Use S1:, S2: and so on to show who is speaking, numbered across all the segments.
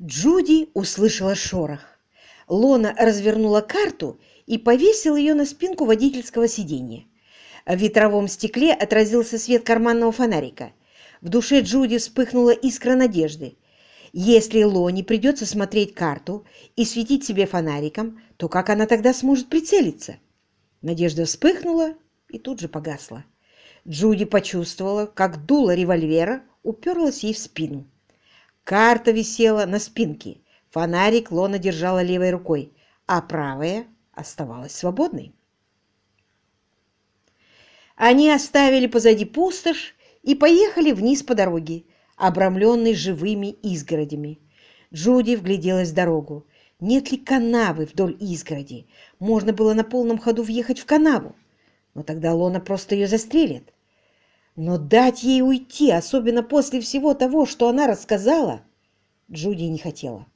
S1: Джуди услышала шорох. Лона развернула карту и повесила ее на спинку водительского сиденья. В ветровом стекле отразился свет карманного фонарика. В душе Джуди вспыхнула искра надежды. Если Лоне придется смотреть карту и светить себе фонариком, то как она тогда сможет прицелиться? Надежда вспыхнула и тут же погасла. Джуди почувствовала, как дуло револьвера уперлось ей в спину. Карта висела на спинке. Фонарик Лона держала левой рукой, а правая оставалась свободной. Они оставили позади пустошь и поехали вниз по дороге, обрамленной живыми изгородями. Джуди вгляделась в дорогу. Нет ли канавы вдоль изгороди? Можно было на полном ходу въехать в канаву. Но тогда Лона просто ее застрелит. Но дать ей уйти, особенно после всего того, что она рассказала, Джуди не хотела.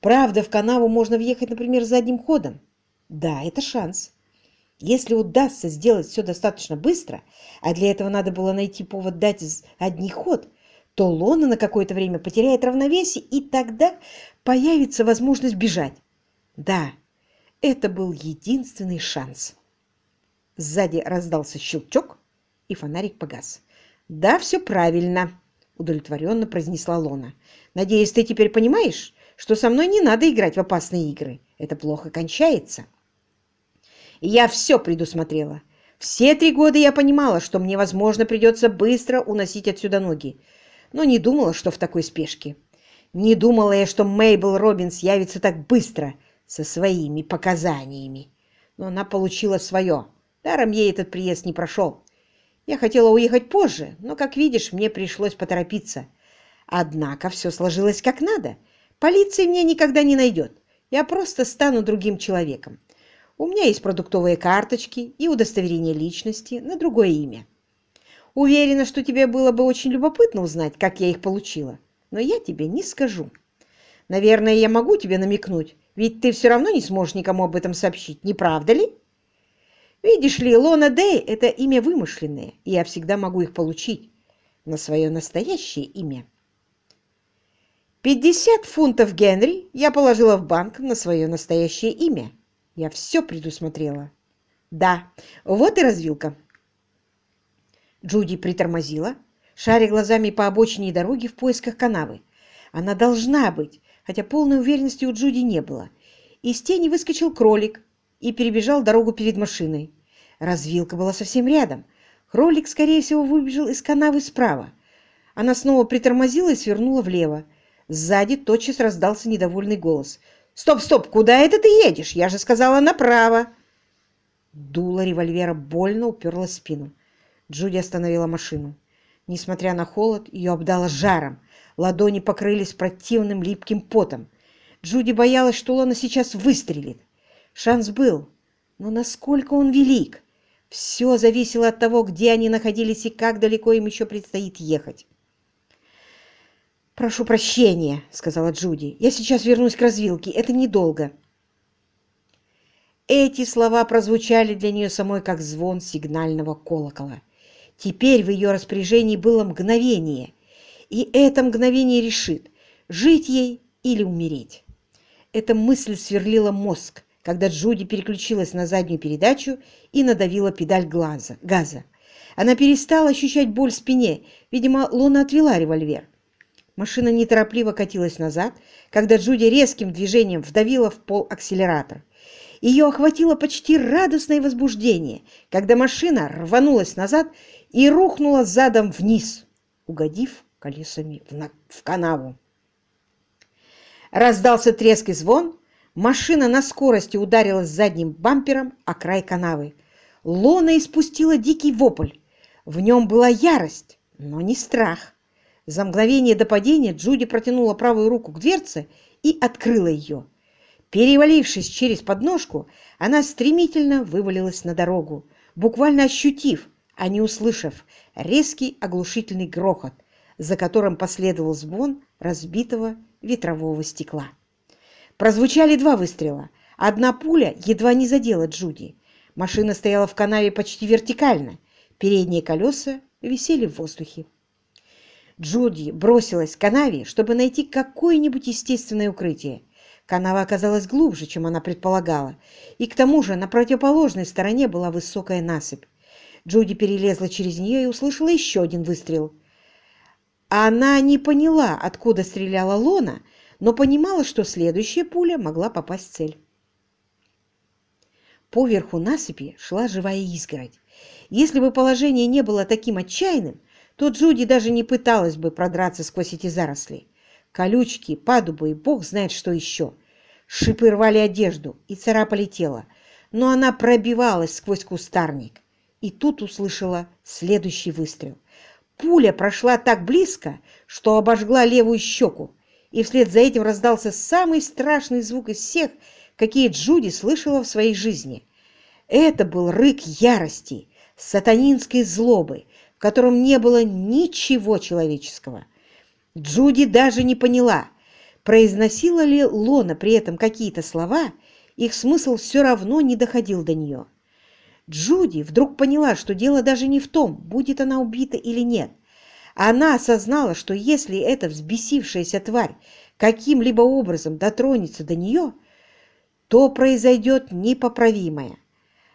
S1: Правда, в канаву можно въехать, например, задним ходом. Да, это шанс. Если удастся сделать все достаточно быстро, а для этого надо было найти повод дать задний ход, то Лона на какое-то время потеряет равновесие, и тогда появится возможность бежать. Да, это был единственный шанс. Сзади раздался щелчок, и фонарик погас. «Да, все правильно», — удовлетворенно произнесла Лона. «Надеюсь, ты теперь понимаешь, что со мной не надо играть в опасные игры. Это плохо кончается». Я все предусмотрела. Все три года я понимала, что мне, возможно, придется быстро уносить отсюда ноги, но не думала, что в такой спешке. Не думала я, что Мейбл Робинс явится так быстро со своими показаниями. Но она получила свое. Даром ей этот приезд не прошел. Я хотела уехать позже, но, как видишь, мне пришлось поторопиться. Однако все сложилось как надо. Полиция меня никогда не найдет. Я просто стану другим человеком. У меня есть продуктовые карточки и удостоверение личности на другое имя. Уверена, что тебе было бы очень любопытно узнать, как я их получила, но я тебе не скажу. Наверное, я могу тебе намекнуть, ведь ты все равно не сможешь никому об этом сообщить, не правда ли? Видишь ли, Лона Дэй – это имя вымышленное, и я всегда могу их получить на свое настоящее имя. 50 фунтов Генри я положила в банк на свое настоящее имя. Я все предусмотрела. Да, вот и развилка. Джуди притормозила, шаря глазами по обочине дороги в поисках канавы. Она должна быть, хотя полной уверенности у Джуди не было. Из тени выскочил кролик, и перебежал дорогу перед машиной. Развилка была совсем рядом. Кролик, скорее всего, выбежал из канавы справа. Она снова притормозила и свернула влево. Сзади тотчас раздался недовольный голос. «Стоп, стоп! Куда это ты едешь? Я же сказала направо!» Дуло револьвера больно уперло в спину. Джуди остановила машину. Несмотря на холод, ее обдало жаром. Ладони покрылись противным липким потом. Джуди боялась, что Лона сейчас выстрелит. Шанс был, но насколько он велик? Все зависело от того, где они находились и как далеко им еще предстоит ехать. «Прошу прощения», — сказала Джуди. «Я сейчас вернусь к развилке. Это недолго». Эти слова прозвучали для нее самой, как звон сигнального колокола. Теперь в ее распоряжении было мгновение, и это мгновение решит, жить ей или умереть. Эта мысль сверлила мозг, когда Джуди переключилась на заднюю передачу и надавила педаль глаза, газа. Она перестала ощущать боль в спине. Видимо, Луна отвела револьвер. Машина неторопливо катилась назад, когда Джуди резким движением вдавила в пол акселератор. Ее охватило почти радостное возбуждение, когда машина рванулась назад и рухнула задом вниз, угодив колесами в, в канаву. Раздался треск и звон, Машина на скорости ударилась задним бампером о край канавы. Лона испустила дикий вопль. В нем была ярость, но не страх. За мгновение до падения Джуди протянула правую руку к дверце и открыла ее. Перевалившись через подножку, она стремительно вывалилась на дорогу, буквально ощутив, а не услышав, резкий оглушительный грохот, за которым последовал звон разбитого ветрового стекла. Прозвучали два выстрела. Одна пуля едва не задела Джуди. Машина стояла в канаве почти вертикально. Передние колеса висели в воздухе. Джуди бросилась к канаве, чтобы найти какое-нибудь естественное укрытие. Канава оказалась глубже, чем она предполагала, и к тому же на противоположной стороне была высокая насыпь. Джуди перелезла через нее и услышала еще один выстрел. Она не поняла, откуда стреляла Лона, но понимала, что следующая пуля могла попасть в цель. Поверху насыпи шла живая изгородь. Если бы положение не было таким отчаянным, то Джуди даже не пыталась бы продраться сквозь эти заросли. Колючки, падубы и бог знает что еще. Шипы рвали одежду и царапали тело, но она пробивалась сквозь кустарник. И тут услышала следующий выстрел. Пуля прошла так близко, что обожгла левую щеку, и вслед за этим раздался самый страшный звук из всех, какие Джуди слышала в своей жизни. Это был рык ярости, сатанинской злобы, в котором не было ничего человеческого. Джуди даже не поняла, произносила ли Лона при этом какие-то слова, их смысл все равно не доходил до нее. Джуди вдруг поняла, что дело даже не в том, будет она убита или нет. Она осознала, что если эта взбесившаяся тварь каким-либо образом дотронется до нее, то произойдет непоправимое.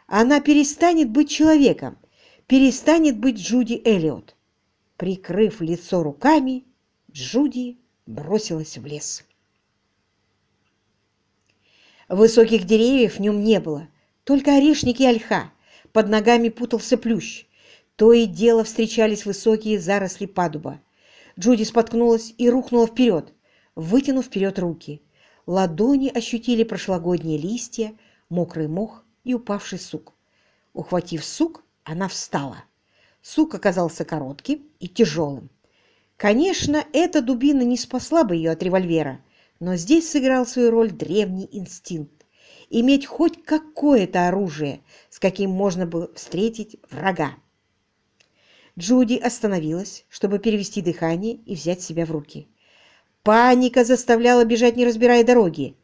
S1: Она перестанет быть человеком, перестанет быть Джуди Эллиот. Прикрыв лицо руками, Джуди бросилась в лес. Высоких деревьев в нем не было, только орешники и ольха. Под ногами путался плющ. То и дело встречались высокие заросли падуба. Джуди споткнулась и рухнула вперед, вытянув вперед руки. Ладони ощутили прошлогодние листья, мокрый мох и упавший сук. Ухватив сук, она встала. Сук оказался коротким и тяжелым. Конечно, эта дубина не спасла бы ее от револьвера, но здесь сыграл свою роль древний инстинкт – иметь хоть какое-то оружие, с каким можно было встретить врага. Джуди остановилась, чтобы перевести дыхание и взять себя в руки. Паника заставляла бежать, не разбирая дороги,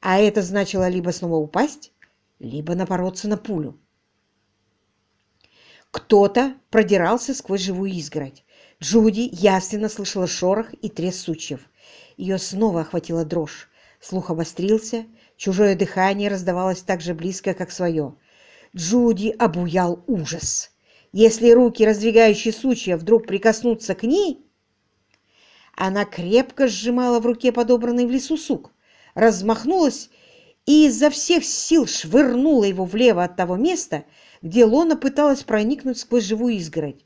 S1: а это значило либо снова упасть, либо напороться на пулю. Кто-то продирался сквозь живую изгородь. Джуди ясно слышала шорох и треск сучьев. Ее снова охватила дрожь. Слух обострился, чужое дыхание раздавалось так же близко, как свое. Джуди обуял ужас. Если руки, раздвигающие сучья, вдруг прикоснутся к ней... Она крепко сжимала в руке подобранный в лесу сук, размахнулась и изо всех сил швырнула его влево от того места, где Лона пыталась проникнуть сквозь живую изгородь.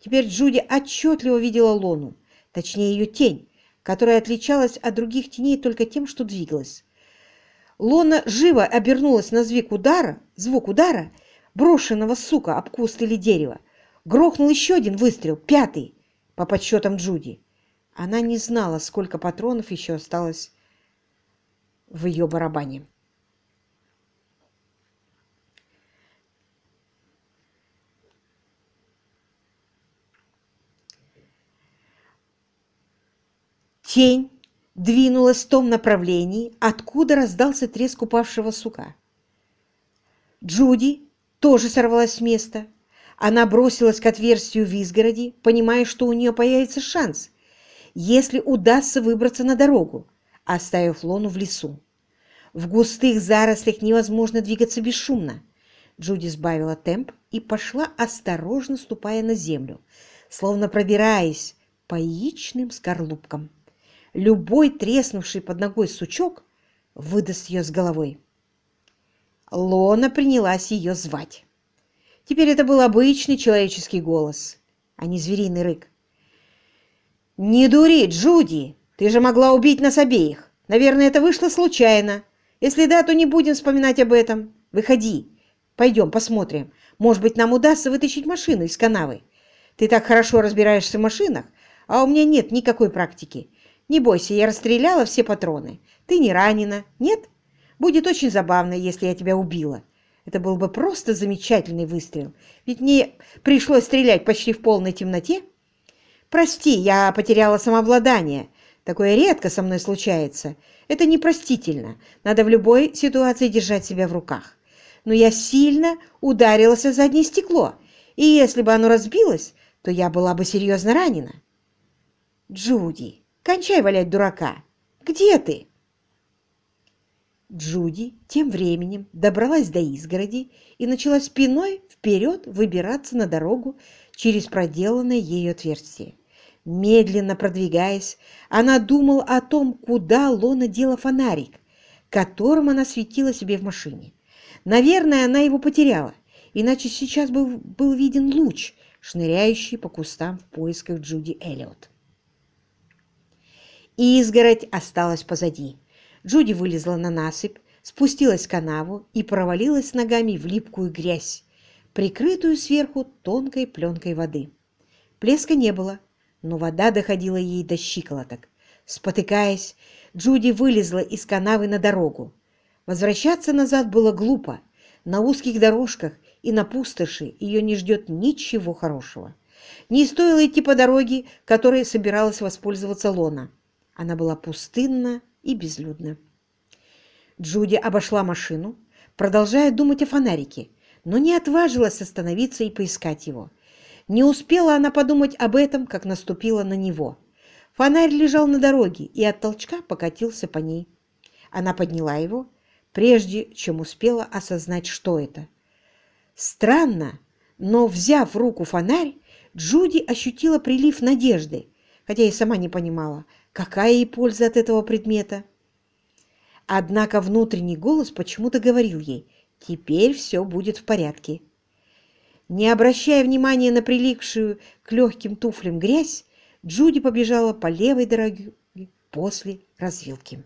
S1: Теперь Джуди отчетливо видела Лону, точнее ее тень, которая отличалась от других теней только тем, что двигалась. Лона живо обернулась на звук удара, звук удара, брошенного сука об или дерево. Грохнул еще один выстрел, пятый, по подсчетам Джуди. Она не знала, сколько патронов еще осталось в ее барабане. Тень двинулась в том направлении, откуда раздался треск упавшего сука. Джуди тоже сорвалась с места. Она бросилась к отверстию в изгороди, понимая, что у нее появится шанс, если удастся выбраться на дорогу, оставив Лону в лесу. В густых зарослях невозможно двигаться бесшумно. Джуди сбавила темп и пошла, осторожно ступая на землю, словно пробираясь по яичным скорлупкам любой треснувший под ногой сучок выдаст ее с головой. Лона принялась ее звать. Теперь это был обычный человеческий голос, а не звериный рык. «Не дури, Джуди! Ты же могла убить нас обеих! Наверное, это вышло случайно. Если да, то не будем вспоминать об этом. Выходи. Пойдем, посмотрим. Может быть, нам удастся вытащить машину из канавы. Ты так хорошо разбираешься в машинах, а у меня нет никакой практики. Не бойся, я расстреляла все патроны. Ты не ранена, нет? Будет очень забавно, если я тебя убила. Это был бы просто замечательный выстрел. Ведь мне пришлось стрелять почти в полной темноте. Прости, я потеряла самообладание. Такое редко со мной случается. Это непростительно. Надо в любой ситуации держать себя в руках. Но я сильно ударилась о заднее стекло, и если бы оно разбилось, то я была бы серьезно ранена. Джуди, кончай валять дурака! Где ты?» Джуди тем временем добралась до изгороди и начала спиной вперед выбираться на дорогу через проделанное ею отверстие. Медленно продвигаясь, она думала о том, куда Лона дела фонарик, которым она светила себе в машине. Наверное, она его потеряла, иначе сейчас был, был виден луч, шныряющий по кустам в поисках Джуди Эллиот. Изгородь осталась позади. Джуди вылезла на насыпь, спустилась в канаву и провалилась ногами в липкую грязь, прикрытую сверху тонкой пленкой воды. Плеска не было, но вода доходила ей до щиколоток. Спотыкаясь, Джуди вылезла из канавы на дорогу. Возвращаться назад было глупо. На узких дорожках и на пустоши ее не ждет ничего хорошего. Не стоило идти по дороге, которой собиралась воспользоваться Лона. Она была пустынна и безлюдна. Джуди обошла машину, продолжая думать о фонарике, но не отважилась остановиться и поискать его. Не успела она подумать об этом, как наступила на него. Фонарь лежал на дороге и от толчка покатился по ней. Она подняла его, прежде чем успела осознать, что это. Странно, но, взяв в руку фонарь, Джуди ощутила прилив надежды, хотя и сама не понимала, какая ей польза от этого предмета. Однако внутренний голос почему-то говорил ей, теперь все будет в порядке. Не обращая внимания на прилипшую к легким туфлям грязь, Джуди побежала по левой дороге после развилки.